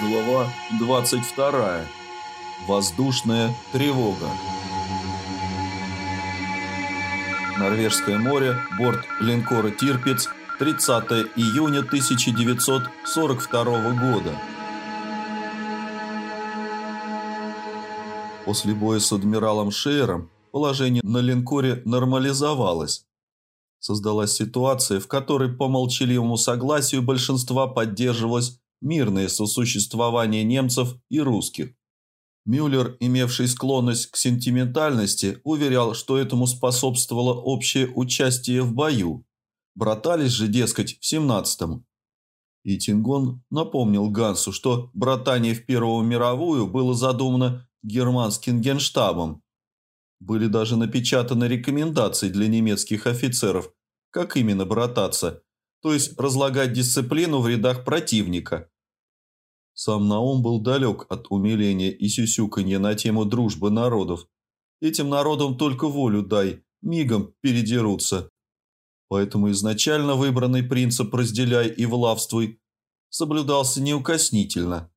Глава 22. Воздушная тревога. Норвежское море, борт линкора «Тирпиц», 30 июня 1942 года. После боя с адмиралом Шейером положение на линкоре нормализовалось. Создалась ситуация, в которой по молчаливому согласию большинства поддерживалось мирное сосуществование немцев и русских. Мюллер, имевший склонность к сентиментальности, уверял, что этому способствовало общее участие в бою. Братались же, дескать, в 17-м. И Тингон напомнил Гансу, что братание в Первую мировую было задумано германским генштабом. Были даже напечатаны рекомендации для немецких офицеров, как именно брататься, то есть разлагать дисциплину в рядах противника. Сам Наум был далек от умиления и сюсюканья на тему дружбы народов. Этим народам только волю дай, мигом передерутся. Поэтому изначально выбранный принцип «разделяй и влавствуй» соблюдался неукоснительно.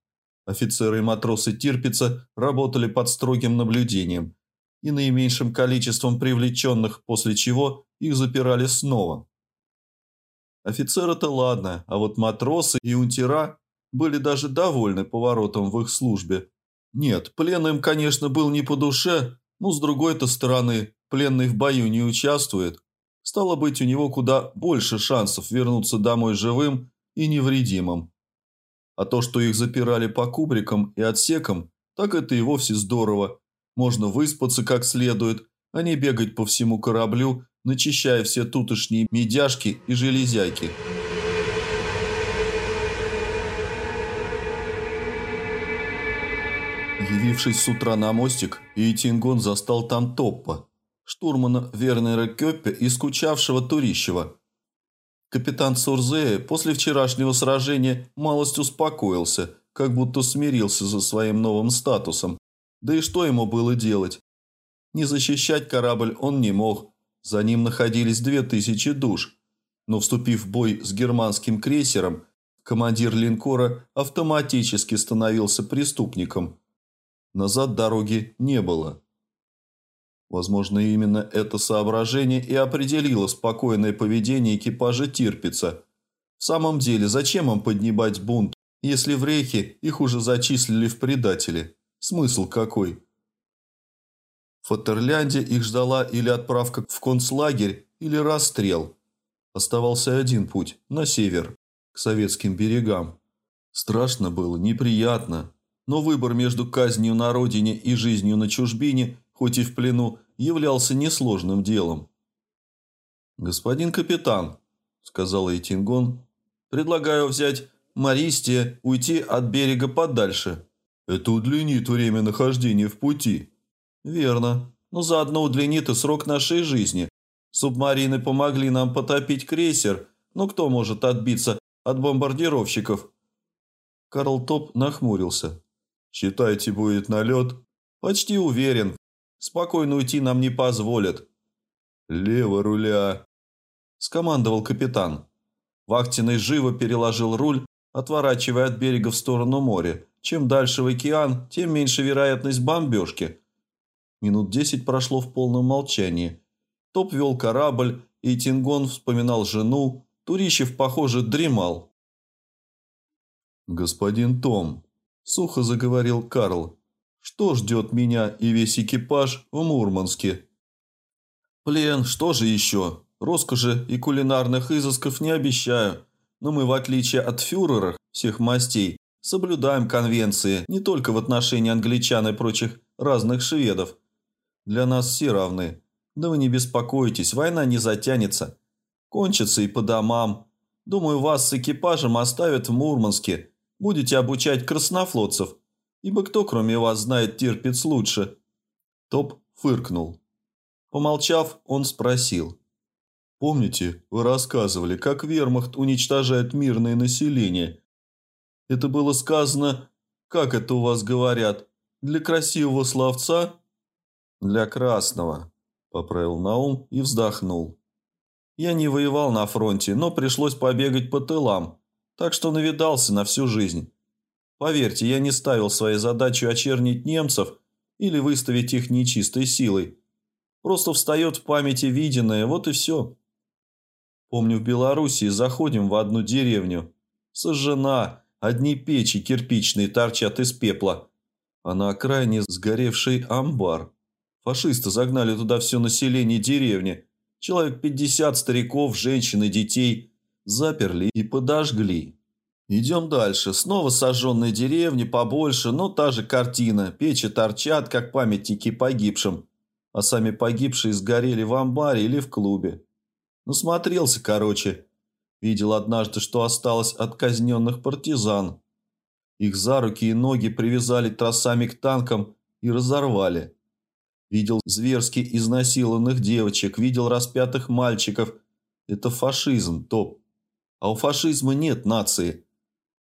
Офицеры и матросы Тирпица работали под строгим наблюдением и наименьшим количеством привлеченных, после чего их запирали снова. Офицеры-то ладно, а вот матросы и унтера были даже довольны поворотом в их службе. Нет, плен им, конечно, был не по душе, но с другой-то стороны, пленный в бою не участвует. Стало быть, у него куда больше шансов вернуться домой живым и невредимым. А то, что их запирали по кубрикам и отсекам, так это и вовсе здорово. Можно выспаться как следует, а не бегать по всему кораблю, начищая все тутошние медяшки и железяки. Явившись с утра на мостик, Иетингон застал там Топпа, штурмана Вернера Кёппе и скучавшего Турищева. Капитан Сурзея после вчерашнего сражения малость успокоился, как будто смирился за своим новым статусом. Да и что ему было делать? Не защищать корабль он не мог, за ним находились две тысячи душ. Но вступив в бой с германским крейсером, командир линкора автоматически становился преступником – Назад дороги не было. Возможно, именно это соображение и определило спокойное поведение экипажа Тирпица. В самом деле, зачем им поднимать бунт, если в рейхе их уже зачислили в предатели? Смысл какой? В Фатерлянде их ждала или отправка в концлагерь, или расстрел. Оставался один путь – на север, к советским берегам. Страшно было, неприятно, но выбор между казнью на родине и жизнью на чужбине, хоть и в плену, являлся несложным делом. «Господин капитан», – сказал Эйтингон, – «предлагаю взять Маристия, уйти от берега подальше». «Это удлинит время нахождения в пути». «Верно, но заодно удлинит и срок нашей жизни. Субмарины помогли нам потопить крейсер, но кто может отбиться от бомбардировщиков?» Карл Топ нахмурился. Считаете, будет налет? Почти уверен. Спокойно уйти нам не позволят. Лево руля. Скомандовал капитан. Вахтенный живо переложил руль, отворачивая от берега в сторону моря. Чем дальше в океан, тем меньше вероятность бомбежки. Минут десять прошло в полном молчании. Топ вел корабль, и Тингон вспоминал жену. Турищев, похоже, дремал. «Господин Том», Сухо заговорил Карл. «Что ждет меня и весь экипаж в Мурманске?» «Плен, что же еще? Роскоши и кулинарных изысков не обещаю. Но мы, в отличие от фюреров всех мастей, соблюдаем конвенции не только в отношении англичан и прочих разных шведов. Для нас все равны. Да вы не беспокойтесь, война не затянется. Кончится и по домам. Думаю, вас с экипажем оставят в Мурманске» Будете обучать краснофлотцев, ибо кто, кроме вас, знает терпец лучше?» Топ фыркнул. Помолчав, он спросил. «Помните, вы рассказывали, как вермахт уничтожает мирное население? Это было сказано, как это у вас говорят, для красивого словца?» «Для красного», – поправил Наум и вздохнул. «Я не воевал на фронте, но пришлось побегать по тылам, так что навидался на всю жизнь. Поверьте, я не ставил своей задачей очернить немцев или выставить их нечистой силой. Просто встает в памяти виденное, вот и все. Помню, в Белоруссии заходим в одну деревню. Сожжена, одни печи кирпичные торчат из пепла, а на окраине сгоревший амбар. Фашисты загнали туда все население деревни. Человек 50 стариков, женщин и детей заперли и подожгли. Идем дальше. Снова сожженные деревни, побольше, но та же картина. Печи торчат, как памятники погибшим. А сами погибшие сгорели в амбаре или в клубе. Насмотрелся, короче. Видел однажды, что осталось от казненных партизан. Их за руки и ноги привязали тросами к танкам и разорвали. Видел зверски изнасилованных девочек, видел распятых мальчиков. Это фашизм, топ. А у фашизма нет нации.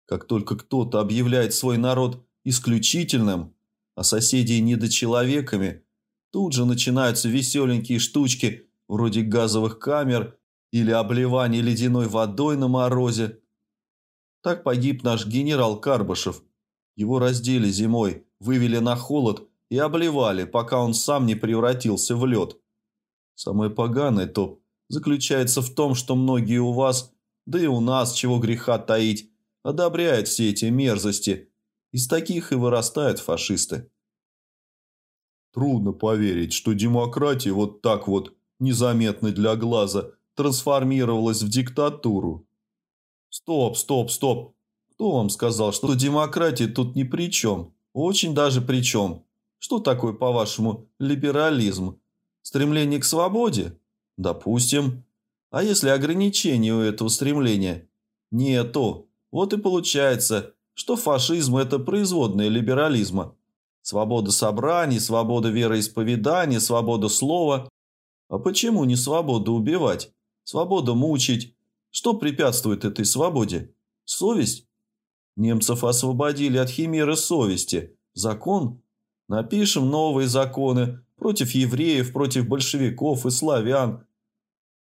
Как только кто-то объявляет свой народ исключительным, а соседей недочеловеками, тут же начинаются веселенькие штучки вроде газовых камер или обливания ледяной водой на морозе. Так погиб наш генерал Карбышев. Его раздели зимой, вывели на холод и обливали, пока он сам не превратился в лед. Самое поганое то заключается в том, что многие у вас, да и у нас, чего греха таить, одобряет все эти мерзости. Из таких и вырастают фашисты. Трудно поверить, что демократия вот так вот, незаметно для глаза, трансформировалась в диктатуру. Стоп, стоп, стоп. Кто вам сказал, что демократия тут ни при чем? Очень даже при чем. Что такое, по-вашему, либерализм? Стремление к свободе? Допустим. А если ограничения у этого стремления? Нету. Вот и получается, что фашизм – это производная либерализма. Свобода собраний, свобода вероисповедания, свобода слова. А почему не свобода убивать? Свобода мучить? Что препятствует этой свободе? Совесть? Немцев освободили от химеры совести. Закон? Напишем новые законы против евреев, против большевиков и славян.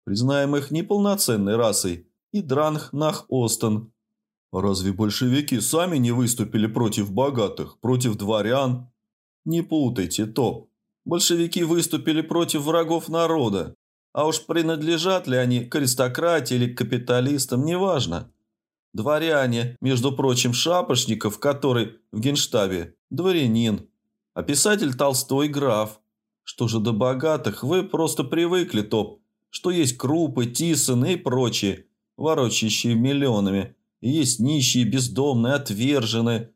Признаем их неполноценной расой. И Дранг Нах Остен – Разве большевики сами не выступили против богатых, против дворян? Не путайте, топ. Большевики выступили против врагов народа. А уж принадлежат ли они к аристократии или к капиталистам, неважно. Дворяне, между прочим, Шапошников, который в генштабе, дворянин. А писатель Толстой граф. Что же до богатых, вы просто привыкли, топ, что есть крупы, тисаны и прочие, ворочащие миллионами – есть нищие, бездомные, отверженные.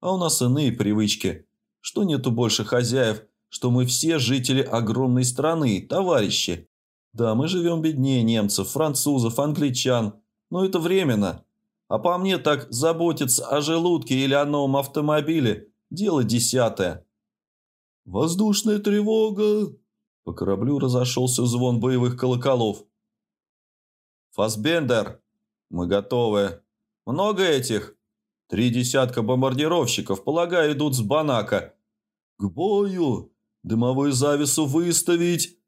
А у нас иные привычки. Что нету больше хозяев, что мы все жители огромной страны, товарищи. Да, мы живем беднее немцев, французов, англичан. Но это временно. А по мне так заботиться о желудке или о новом автомобиле – дело десятое. «Воздушная тревога!» По кораблю разошелся звон боевых колоколов. «Фасбендер! Мы готовы!» Много этих? Три десятка бомбардировщиков, полагаю, идут с Банака. К бою! Дымовую завесу выставить!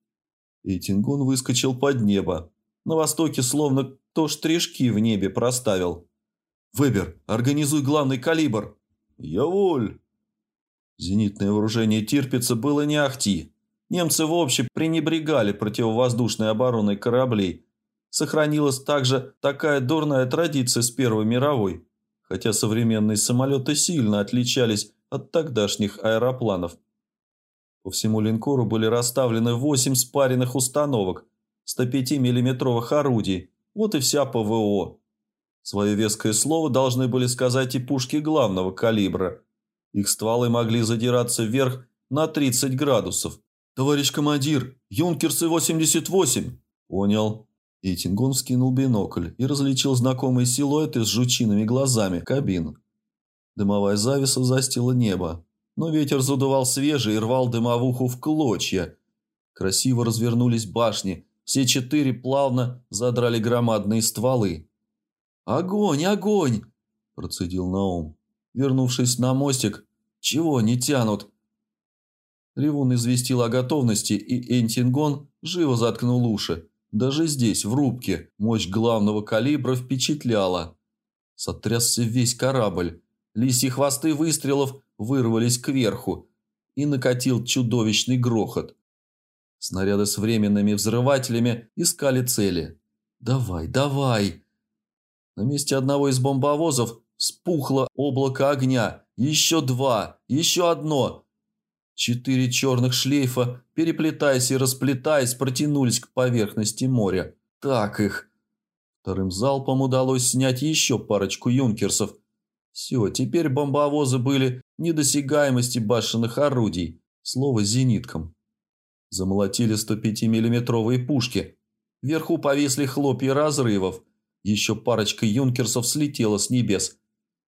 И Тингун выскочил под небо. На востоке словно кто штришки в небе проставил. «Выбер, организуй главный калибр!» «Я воль!» Зенитное вооружение Тирпица было не ахти. Немцы вообще пренебрегали противовоздушной обороной кораблей, Сохранилась также такая дурная традиция с Первой мировой, хотя современные самолеты сильно отличались от тогдашних аэропланов. По всему линкору были расставлены 8 спаренных установок 105 миллиметровых орудий, вот и вся ПВО. Свое веское слово должны были сказать и пушки главного калибра. Их стволы могли задираться вверх на 30 градусов. «Товарищ командир, юнкерсы 88!» «Понял. И Тингон вскинул бинокль и различил знакомые силуэты с жучиными глазами кабин. Дымовая завеса застила небо, но ветер задувал свежий и рвал дымовуху в клочья. Красиво развернулись башни, все четыре плавно задрали громадные стволы. «Огонь, огонь!» – процедил Наум. Вернувшись на мостик, «Чего не тянут?» Ревун известил о готовности, и Энтингон живо заткнул уши. Даже здесь, в рубке, мощь главного калибра впечатляла. Сотрясся весь корабль. лисьи хвосты выстрелов вырвались кверху, и накатил чудовищный грохот. Снаряды с временными взрывателями искали цели. «Давай, давай!» На месте одного из бомбовозов вспухло облако огня. Еще два, еще одно. Четыре черных шлейфа, переплетаясь и расплетаясь, протянулись к поверхности моря. Так их. Вторым залпом удалось снять еще парочку юнкерсов. Все, теперь бомбовозы были недосягаемости башенных орудий. Слово зениткам. Замолотили 105-миллиметровые пушки. Вверху повисли хлопья разрывов. Еще парочка юнкерсов слетела с небес.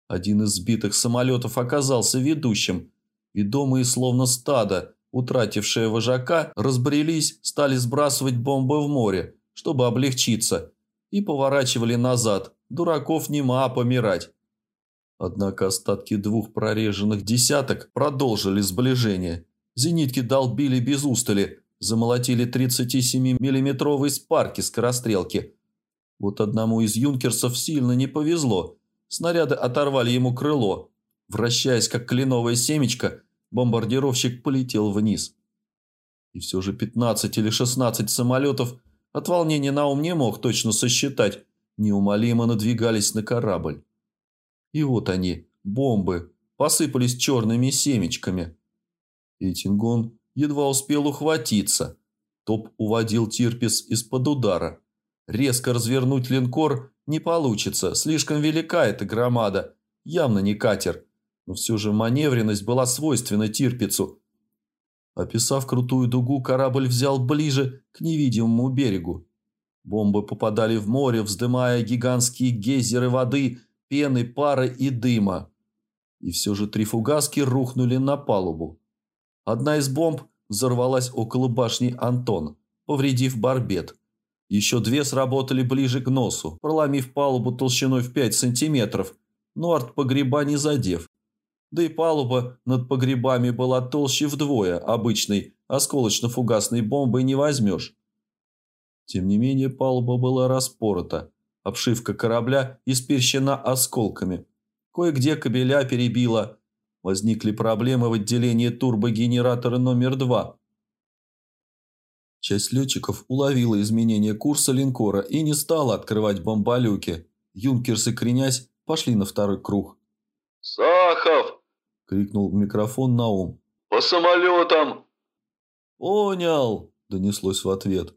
Один из сбитых самолетов оказался ведущим. Ведомые словно стадо, утратившие вожака, разбрелись, стали сбрасывать бомбы в море, чтобы облегчиться, и поворачивали назад. Дураков нема помирать. Однако остатки двух прореженных десяток продолжили сближение. Зенитки долбили без устали, замолотили 37-миллиметровые спарки скорострелки. Вот одному из юнкерсов сильно не повезло. Снаряды оторвали ему крыло. Вращаясь, как кленовое семечко, бомбардировщик полетел вниз. И все же 15 или 16 самолетов от волнения Наум не мог точно сосчитать, неумолимо надвигались на корабль. И вот они, бомбы, посыпались черными семечками. Эйтингон едва успел ухватиться. Топ уводил Тирпис из-под удара. Резко развернуть линкор не получится, слишком велика эта громада, явно не катер. Но все же маневренность была свойственна Тирпицу. Описав крутую дугу, корабль взял ближе к невидимому берегу. Бомбы попадали в море, вздымая гигантские гейзеры воды – пены, пара и дыма. И все же три фугаски рухнули на палубу. Одна из бомб взорвалась около башни Антон, повредив барбет. Еще две сработали ближе к носу, проломив палубу толщиной в 5 сантиметров, но артпогреба не задев. Да и палуба над погребами была толще вдвое, обычной осколочно-фугасной бомбой не возьмешь. Тем не менее палуба была распорота, Обшивка корабля исперщена осколками. Кое-где кабеля перебило. Возникли проблемы в отделении турбогенератора номер два. Часть летчиков уловила изменение курса линкора и не стала открывать бомболюки. Юнкерсы, кренясь, пошли на второй круг. «Сахов!» – крикнул в микрофон Наум. «По самолетам!» «Понял!» – донеслось в ответ.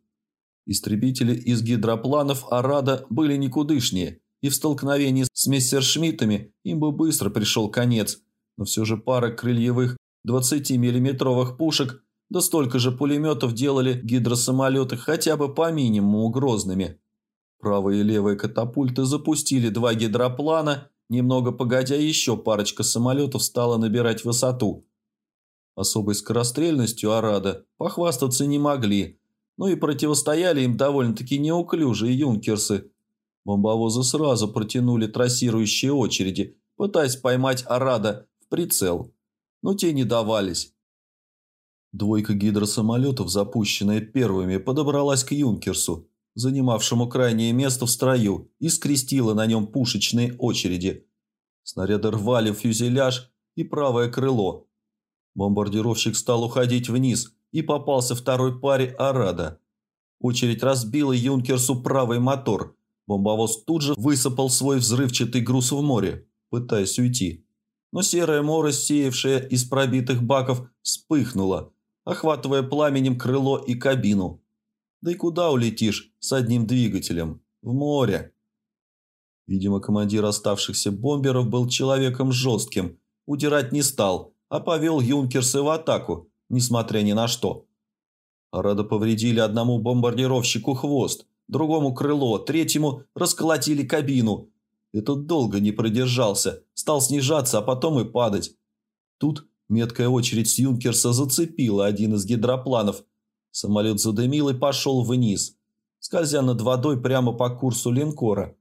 Истребители из гидропланов «Арада» были никудышнее, и в столкновении с мессершмиттами им бы быстро пришел конец, но все же пара крыльевых 20-миллиметровых пушек да столько же пулеметов делали гидросамолеты хотя бы по минимуму грозными. Правые и левые катапульты запустили два гидроплана, немного погодя еще парочка самолетов стала набирать высоту. Особой скорострельностью «Арада» похвастаться не могли – ну и противостояли им довольно-таки неуклюжие юнкерсы. Бомбовозы сразу протянули трассирующие очереди, пытаясь поймать Арада в прицел. Но те не давались. Двойка гидросамолетов, запущенная первыми, подобралась к юнкерсу, занимавшему крайнее место в строю, и скрестила на нем пушечные очереди. Снаряды рвали фюзеляж и правое крыло. Бомбардировщик стал уходить вниз – и попался второй паре Арада. Очередь разбила Юнкерсу правый мотор. Бомбовоз тут же высыпал свой взрывчатый груз в море, пытаясь уйти. Но серая морось, сеявшая из пробитых баков, вспыхнула, охватывая пламенем крыло и кабину. Да и куда улетишь с одним двигателем? В море. Видимо, командир оставшихся бомберов был человеком жестким, удирать не стал, а повел юнкерсы в атаку, несмотря ни на что. Рада повредили одному бомбардировщику хвост, другому крыло, третьему расколотили кабину. Этот долго не продержался, стал снижаться, а потом и падать. Тут меткая очередь с Юнкерса зацепила один из гидропланов. Самолет задымил и пошел вниз, скользя над водой прямо по курсу линкора.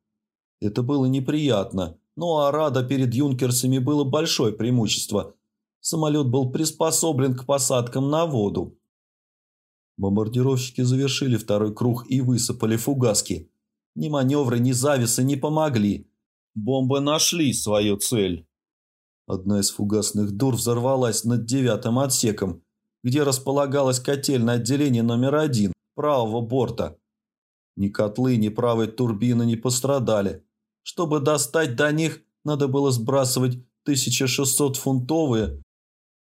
Это было неприятно, но Арада перед Юнкерсами было большое преимущество – Самолет был приспособлен к посадкам на воду. Бомбардировщики завершили второй круг и высыпали фугаски. Ни маневры, ни зависы не помогли. Бомбы нашли свою цель. Одна из фугасных дур взорвалась над девятым отсеком, где располагалось котельное отделение номер один правого борта. Ни котлы, ни правой турбины не пострадали. Чтобы достать до них, надо было сбрасывать 1600-фунтовые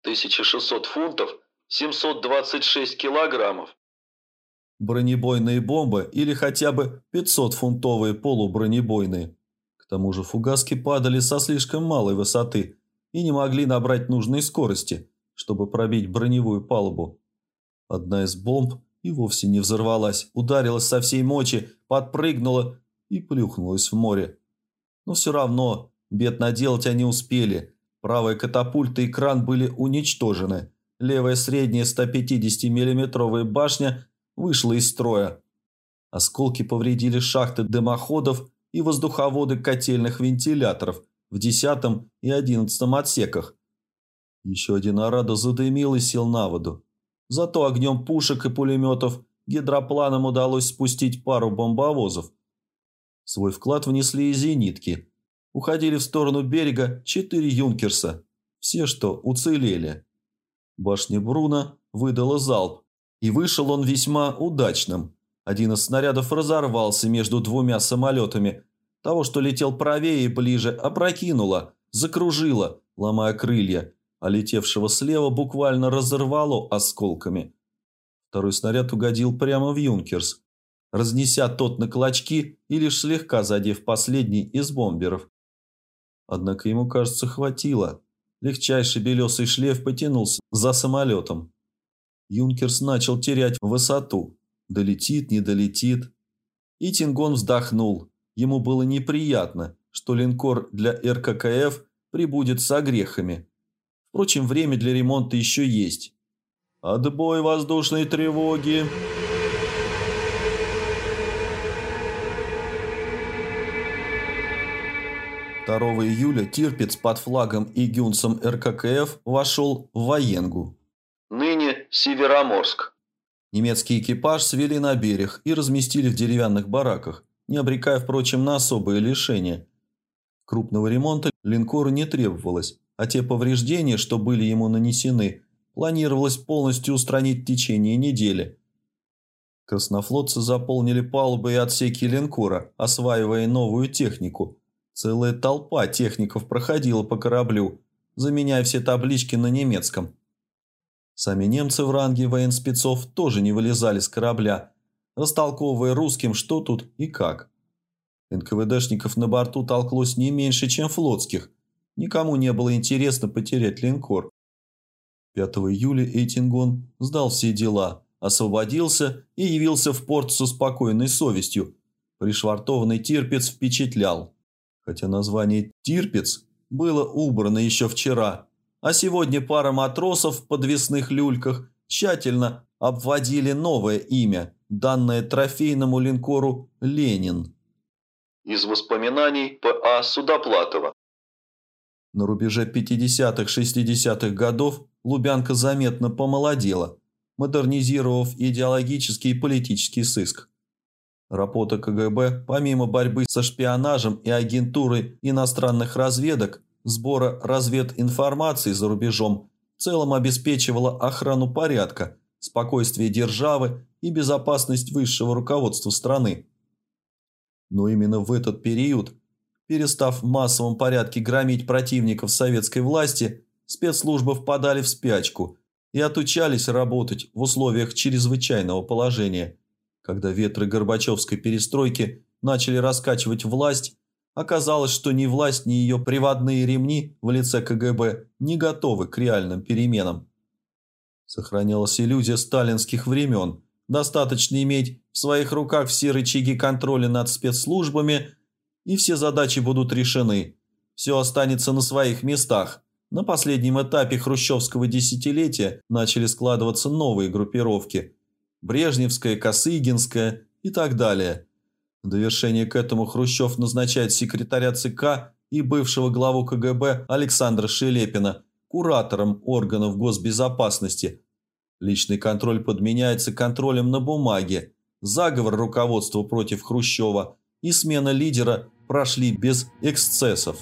1600 фунтов, 726 килограммов. бронебойные бомбы или хотя бы 500-фунтовые полубронебойные. К тому же фугаски падали со слишком малой высоты и не могли набрать нужной скорости, чтобы пробить броневую палубу. Одна из бомб и вовсе не взорвалась, ударилась со всей мочи, подпрыгнула и плюхнулась в море. Но все равно бед наделать они успели. Правая катапульта и кран были уничтожены. Левая средняя 150 миллиметровая башня вышла из строя. Осколки повредили шахты дымоходов и воздуховоды котельных вентиляторов – в десятом и одиннадцатом отсеках. Еще один Арадо задымил и сел на воду. Зато огнем пушек и пулеметов гидропланам удалось спустить пару бомбовозов. Свой вклад внесли и зенитки. Уходили в сторону берега четыре юнкерса. Все, что уцелели. Башня Бруна выдала залп. И вышел он весьма удачным. Один из снарядов разорвался между двумя самолетами – того, что летел правее и ближе, опрокинуло, закружило, ломая крылья, а летевшего слева буквально разорвало осколками. Второй снаряд угодил прямо в Юнкерс, разнеся тот на клочки и лишь слегка задев последний из бомберов. Однако ему, кажется, хватило. Легчайший белесый шлейф потянулся за самолетом. Юнкерс начал терять высоту. Долетит, не долетит. И Тингон вздохнул, Ему было неприятно, что линкор для РККФ прибудет с огрехами. Впрочем, время для ремонта еще есть. «Отбой воздушной тревоги!» Второго июля Тирпиц под флагом и гюнсом РККФ вошел в Военгу. Ныне Североморск. Немецкий экипаж свели на берег и разместили в деревянных бараках не обрекая, впрочем, на особые лишения. Крупного ремонта линкору не требовалось, а те повреждения, что были ему нанесены, планировалось полностью устранить в течение недели. Краснофлотцы заполнили палубы и отсеки линкора, осваивая новую технику. Целая толпа техников проходила по кораблю, заменяя все таблички на немецком. Сами немцы в ранге военспецов тоже не вылезали с корабля – растолковывая русским, что тут и как. НКВДшников на борту толклось не меньше, чем флотских. Никому не было интересно потерять линкор. 5 июля Эйтингон сдал все дела, освободился и явился в порт со спокойной совестью. Пришвартованный Тирпец впечатлял. Хотя название «Тирпец» было убрано еще вчера, а сегодня пара матросов в подвесных люльках тщательно обводили новое имя данное трофейному линкору «Ленин». Из воспоминаний П.А. Судоплатова. На рубеже 50-60-х годов Лубянка заметно помолодела, модернизировав идеологический и политический сыск. Работа КГБ, помимо борьбы со шпионажем и агентурой иностранных разведок, сбора развединформации за рубежом, в целом обеспечивала охрану порядка, спокойствие державы и безопасность высшего руководства страны. Но именно в этот период, перестав в массовом порядке громить противников советской власти, спецслужбы впадали в спячку и отучались работать в условиях чрезвычайного положения. Когда ветры Горбачевской перестройки начали раскачивать власть, оказалось, что ни власть, ни ее приводные ремни в лице КГБ не готовы к реальным переменам. Сохранялась иллюзия сталинских времен – Достаточно иметь в своих руках все рычаги контроля над спецслужбами, и все задачи будут решены. Все останется на своих местах. На последнем этапе хрущевского десятилетия начали складываться новые группировки. Брежневская, Косыгинская и так далее. В довершение к этому Хрущев назначает секретаря ЦК и бывшего главу КГБ Александра Шелепина куратором органов госбезопасности – Личный контроль подменяется контролем на бумаге. Заговор руководства против Хрущева и смена лидера прошли без эксцессов.